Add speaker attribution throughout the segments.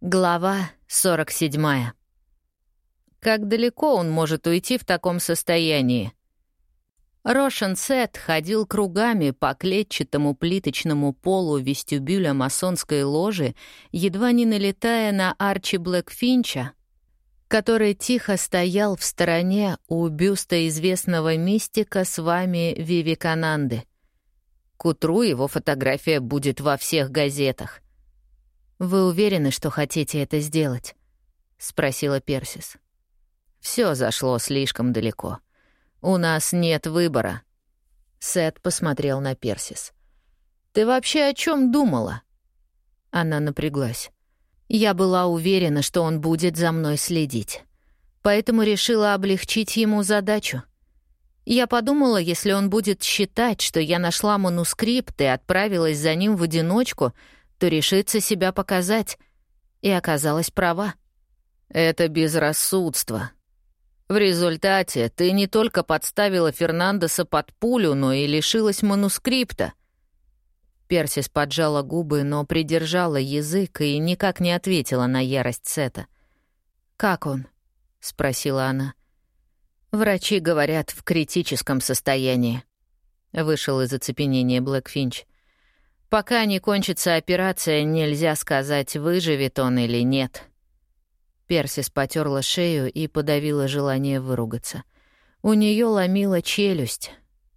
Speaker 1: Глава 47. Как далеко он может уйти в таком состоянии? Рошен Сет ходил кругами по клетчатому плиточному полу вестибюля масонской ложи, едва не налетая на Арчи Блэкфинча, который тихо стоял в стороне у бюста известного мистика с вами Вивикананды. К утру его фотография будет во всех газетах. «Вы уверены, что хотите это сделать?» — спросила Персис. Все зашло слишком далеко. У нас нет выбора». Сет посмотрел на Персис. «Ты вообще о чем думала?» Она напряглась. Я была уверена, что он будет за мной следить. Поэтому решила облегчить ему задачу. Я подумала, если он будет считать, что я нашла манускрипт и отправилась за ним в одиночку, то решится себя показать. И оказалась права. «Это безрассудство», в результате ты не только подставила Фернандеса под пулю, но и лишилась манускрипта. Персис поджала губы, но придержала язык и никак не ответила на ярость Сета. «Как он?» — спросила она. «Врачи говорят, в критическом состоянии». Вышел из оцепенения Блэкфинч. «Пока не кончится операция, нельзя сказать, выживет он или нет». Персис потерла шею и подавила желание выругаться. У нее ломила челюсть.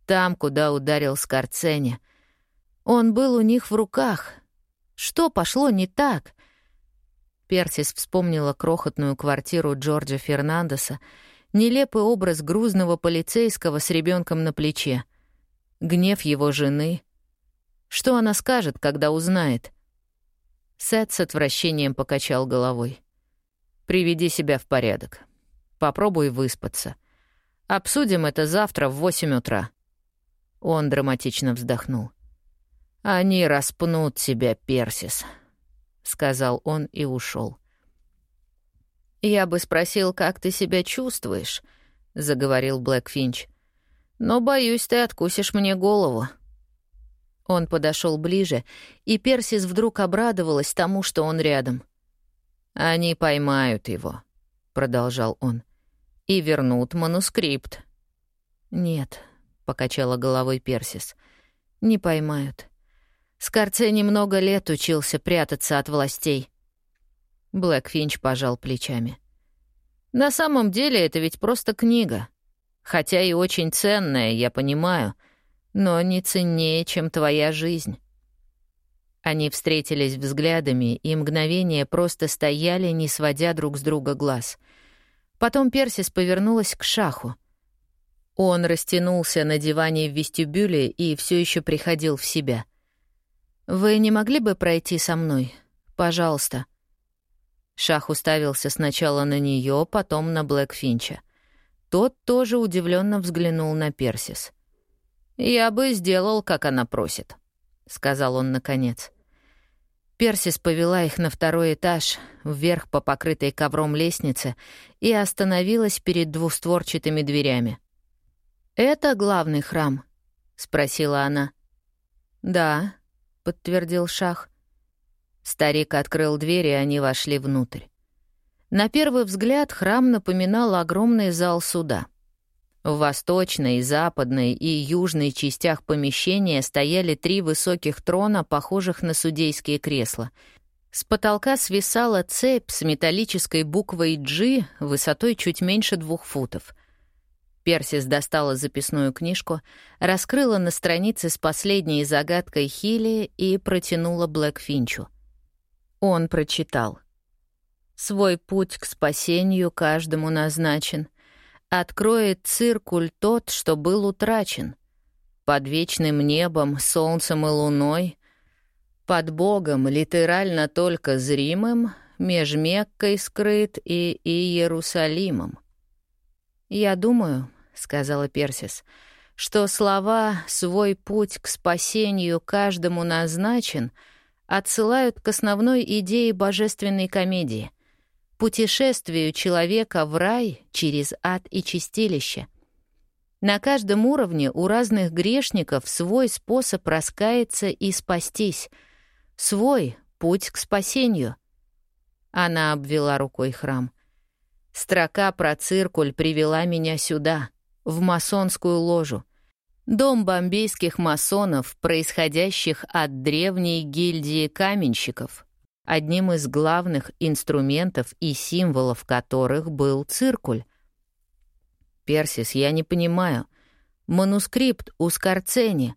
Speaker 1: Там, куда ударил Скорцене. Он был у них в руках. Что пошло не так? Персис вспомнила крохотную квартиру Джорджа Фернандеса, нелепый образ грузного полицейского с ребенком на плече, гнев его жены. Что она скажет, когда узнает? Сет с отвращением покачал головой. Приведи себя в порядок. Попробуй выспаться. Обсудим это завтра в восемь утра». Он драматично вздохнул. «Они распнут тебя, Персис», — сказал он и ушел. «Я бы спросил, как ты себя чувствуешь», — заговорил Блэкфинч. «Но, боюсь, ты откусишь мне голову». Он подошел ближе, и Персис вдруг обрадовалась тому, что он рядом. «Они поймают его», — продолжал он, — «и вернут манускрипт». «Нет», — покачала головой Персис, — «не поймают. Скорце немного лет учился прятаться от властей». Блэкфинч пожал плечами. «На самом деле это ведь просто книга. Хотя и очень ценная, я понимаю, но не ценнее, чем твоя жизнь». Они встретились взглядами и мгновение просто стояли, не сводя друг с друга глаз. Потом Персис повернулась к шаху. Он растянулся на диване в вестибюле и все еще приходил в себя. «Вы не могли бы пройти со мной? Пожалуйста». Шах уставился сначала на нее, потом на Блэкфинча. Тот тоже удивленно взглянул на Персис. «Я бы сделал, как она просит», — сказал он наконец. Персис повела их на второй этаж, вверх по покрытой ковром лестнице, и остановилась перед двустворчатыми дверями. «Это главный храм?» — спросила она. «Да», — подтвердил Шах. Старик открыл дверь, и они вошли внутрь. На первый взгляд храм напоминал огромный зал суда — в восточной, западной и южной частях помещения стояли три высоких трона, похожих на судейские кресла. С потолка свисала цепь с металлической буквой «G» высотой чуть меньше двух футов. Персис достала записную книжку, раскрыла на странице с последней загадкой Хилли и протянула Блэкфинчу. Он прочитал. «Свой путь к спасению каждому назначен — откроет циркуль тот, что был утрачен. Под вечным небом, солнцем и луной, под Богом, литерально только зримым, меж Меккой скрыт и Иерусалимом. «Я думаю», — сказала Персис, — «что слова «свой путь к спасению каждому назначен» отсылают к основной идее божественной комедии — путешествию человека в рай через ад и чистилище. На каждом уровне у разных грешников свой способ раскаяться и спастись, свой путь к спасению. Она обвела рукой храм. Строка про циркуль привела меня сюда, в масонскую ложу. Дом бомбейских масонов, происходящих от древней гильдии каменщиков, одним из главных инструментов и символов которых был циркуль. «Персис, я не понимаю. Манускрипт у Скорцени».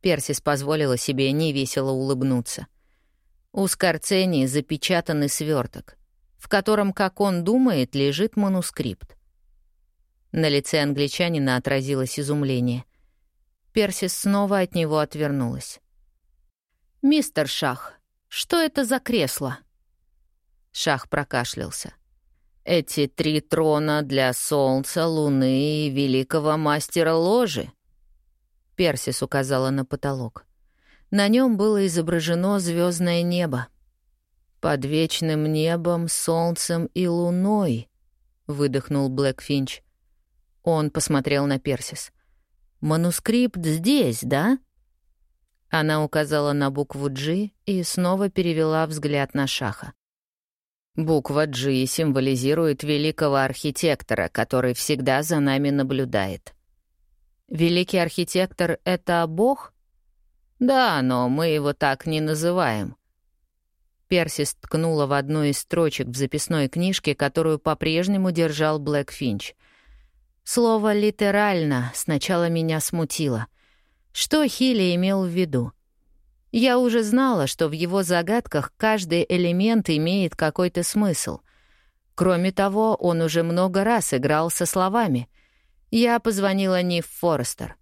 Speaker 1: Персис позволила себе невесело улыбнуться. У Скорцени запечатанный сверток, в котором, как он думает, лежит манускрипт. На лице англичанина отразилось изумление. Персис снова от него отвернулась. «Мистер Шах, что это за кресло?» Шах прокашлялся. «Эти три трона для Солнца, Луны и великого мастера ложи?» Персис указала на потолок. На нем было изображено звездное небо. «Под вечным небом, солнцем и луной», — выдохнул Блэк Финч. Он посмотрел на Персис. «Манускрипт здесь, да?» Она указала на букву «G» и снова перевела взгляд на Шаха. Буква «G» символизирует великого архитектора, который всегда за нами наблюдает. Великий архитектор — это Бог? Да, но мы его так не называем. Персис ткнула в одну из строчек в записной книжке, которую по-прежнему держал Блэк Финч — Слово «литерально» сначала меня смутило. Что Хилли имел в виду? Я уже знала, что в его загадках каждый элемент имеет какой-то смысл. Кроме того, он уже много раз играл со словами. Я позвонила Ниф Форестер.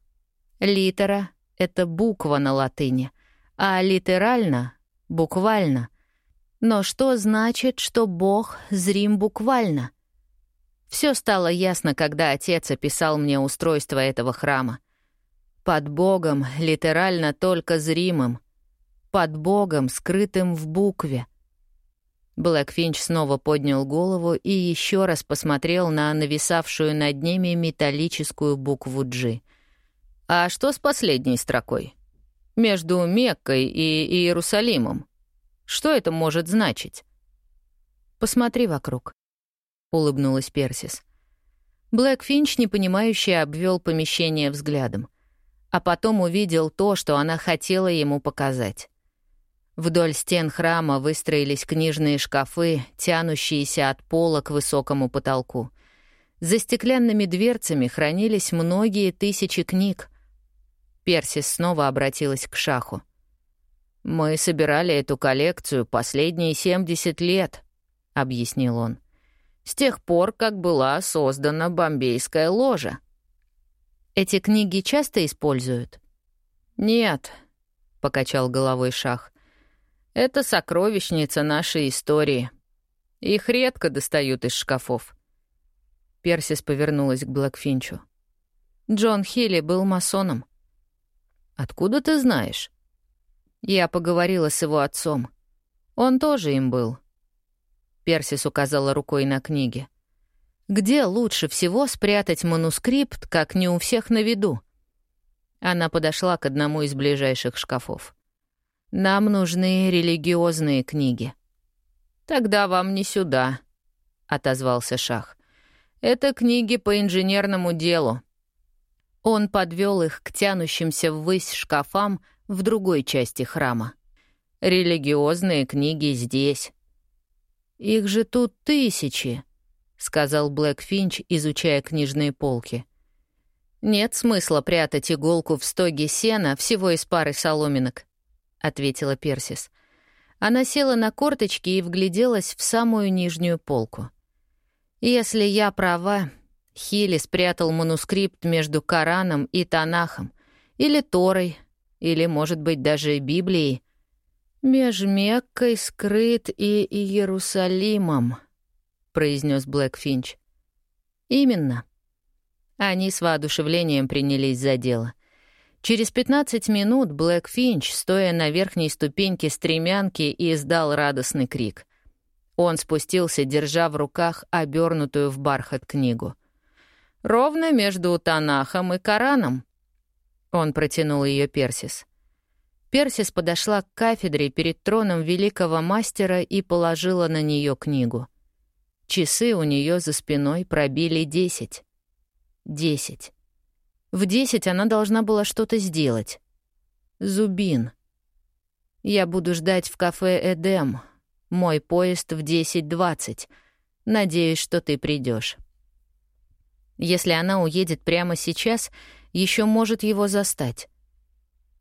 Speaker 1: Литера — это буква на латыни, а литерально — буквально. Но что значит, что Бог зрим буквально — все стало ясно, когда отец описал мне устройство этого храма. Под Богом, литерально только зримым. Под Богом, скрытым в букве. Блэкфинч снова поднял голову и еще раз посмотрел на нависавшую над ними металлическую букву «G». «А что с последней строкой? Между Меккой и Иерусалимом? Что это может значить?» «Посмотри вокруг», — улыбнулась Персис. Блэк Финч, непонимающе, обвел помещение взглядом, а потом увидел то, что она хотела ему показать. Вдоль стен храма выстроились книжные шкафы, тянущиеся от пола к высокому потолку. За стеклянными дверцами хранились многие тысячи книг. Персис снова обратилась к Шаху. «Мы собирали эту коллекцию последние 70 лет», — объяснил он с тех пор, как была создана бомбейская ложа. Эти книги часто используют? Нет, покачал головой Шах. Это сокровищница нашей истории. Их редко достают из шкафов. Персис повернулась к Блэкфинчу. Джон Хилли был масоном. Откуда ты знаешь? Я поговорила с его отцом. Он тоже им был. Персис указала рукой на книги. «Где лучше всего спрятать манускрипт, как не у всех на виду?» Она подошла к одному из ближайших шкафов. «Нам нужны религиозные книги». «Тогда вам не сюда», — отозвался Шах. «Это книги по инженерному делу». Он подвел их к тянущимся ввысь шкафам в другой части храма. «Религиозные книги здесь». «Их же тут тысячи», — сказал Блэк Финч, изучая книжные полки. «Нет смысла прятать иголку в стоге сена всего из пары соломинок», — ответила Персис. Она села на корточки и вгляделась в самую нижнюю полку. «Если я права, Хилли спрятал манускрипт между Кораном и Танахом, или Торой, или, может быть, даже Библией, «Меж Меккой скрыт и Иерусалимом», — произнес Блэк Финч. «Именно». Они с воодушевлением принялись за дело. Через 15 минут Блэк Финч, стоя на верхней ступеньке стремянки, издал радостный крик. Он спустился, держа в руках обернутую в бархат книгу. «Ровно между Танахом и Кораном». Он протянул ее Персис. Персис подошла к кафедре перед троном великого мастера и положила на нее книгу. Часы у нее за спиной пробили десять. Десять. В десять она должна была что-то сделать. Зубин. Я буду ждать в кафе «Эдем». Мой поезд в десять двадцать. Надеюсь, что ты придешь. Если она уедет прямо сейчас, еще может его застать.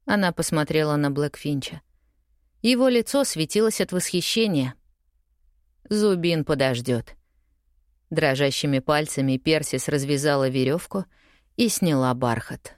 Speaker 1: Она посмотрела на Блэкфинча. Его лицо светилось от восхищения. Зубин подождет. Дрожащими пальцами Персис развязала веревку и сняла бархат.